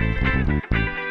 Música